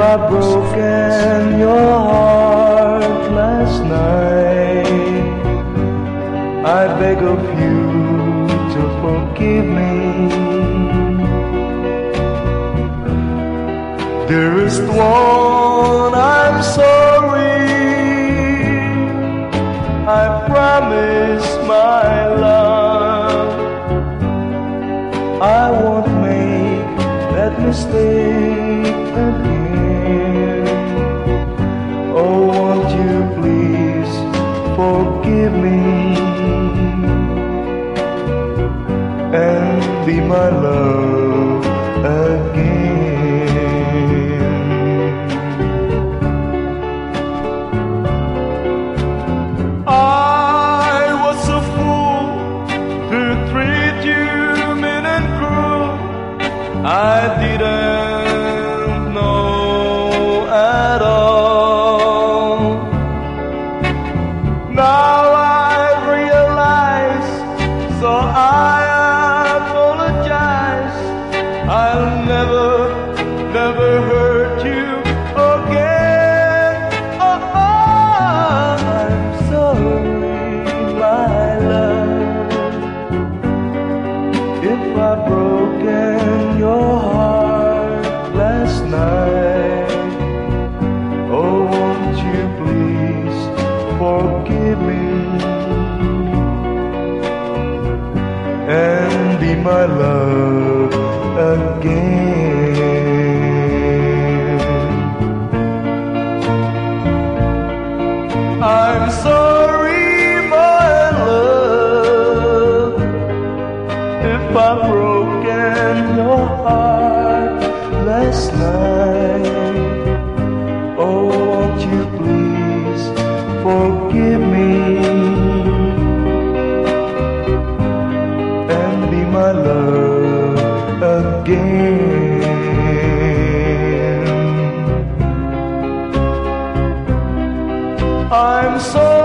I've broken your heart last night. I beg of you to forgive me. Dearest one, I'm sorry. I promise, my love, I won't make that mistake my love again? I was a fool to treat you mean and cruel. I didn't know at all. Now I've broken your heart last night. Oh, won't you please forgive me and be my love forgive me and be my love again? I'm sorry,